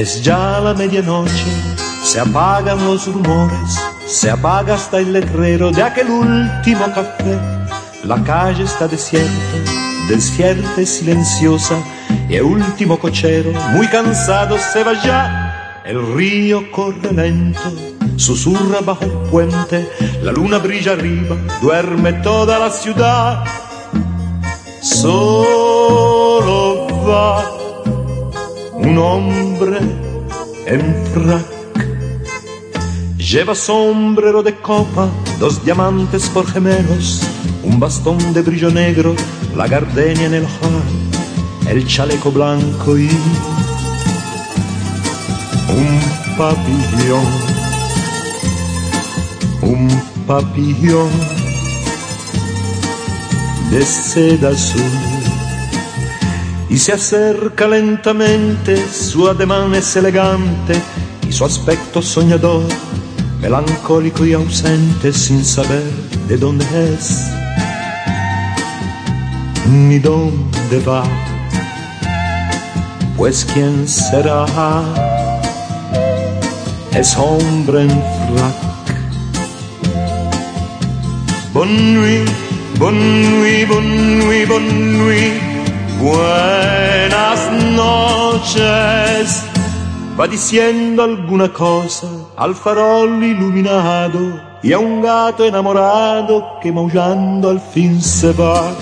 Es ya la medianoche, se apagan los rumores, se apaga hasta el letrero de aquel último café. La calle está desierta, desierta y silenciosa, y el último cochero, muy cansado, se va ya. El río corre lento, susurra bajo el puente, la luna brilla arriba, duerme toda la ciudad. Un hombre en frac. Lleva sombrero de copa, dos diamantes por gemelos, un bastón de brillo negro, la gardenia en el ojal, el chaleco blanco y un papillón, un papillón de seda azul y se acerca lentamente, su ademán es elegante y su aspecto soñador, melancólico y ausente sin saber de dónde es ni dónde va. Pues quién será, es hombre en frac. Bonne nuit, bonne nuit, nuit. Buenas noches. Va diciendo alguna cosa al farol iluminado y a un gato enamorado que maullando al fin se va.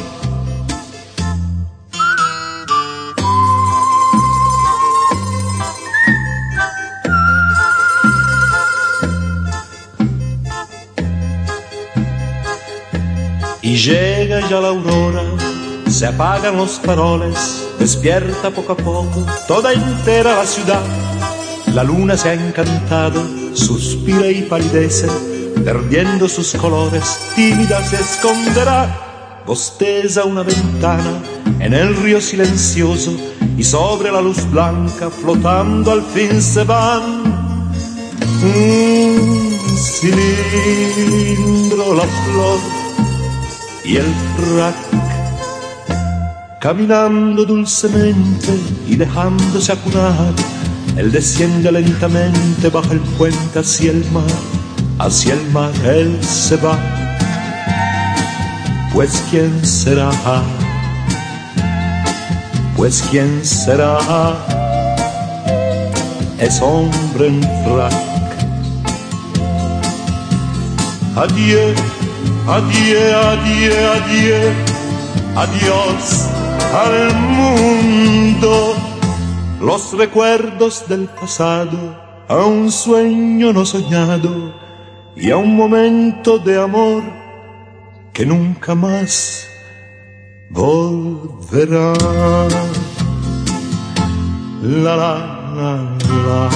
Y llega ya la aurora se apagan los faroles, despierta poco a poco toda entera la ciudad. La luna se ha encantado, suspira y palidece, perdiendo sus colores, tímida se esconderá. Bosteza una ventana en el río silencioso y sobre la luz blanca flotando al fin se van. Un cilindro, la flor y el frac caminando dulcemente y dejándose acunar. Él desciende lentamente bajo el puente hacia el mar, hacia el mar él se va. Pues quién será, pues quién será, es hombre en frac. Adiós, adiós, adiós, adiós, adiós al mundo los recuerdos del pasado, a un sueño no soñado y a un momento de amor que nunca más volverá. La la la la.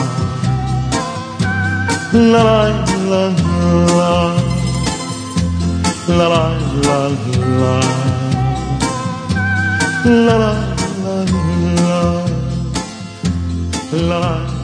La la la la. La la la la. La la la la. La la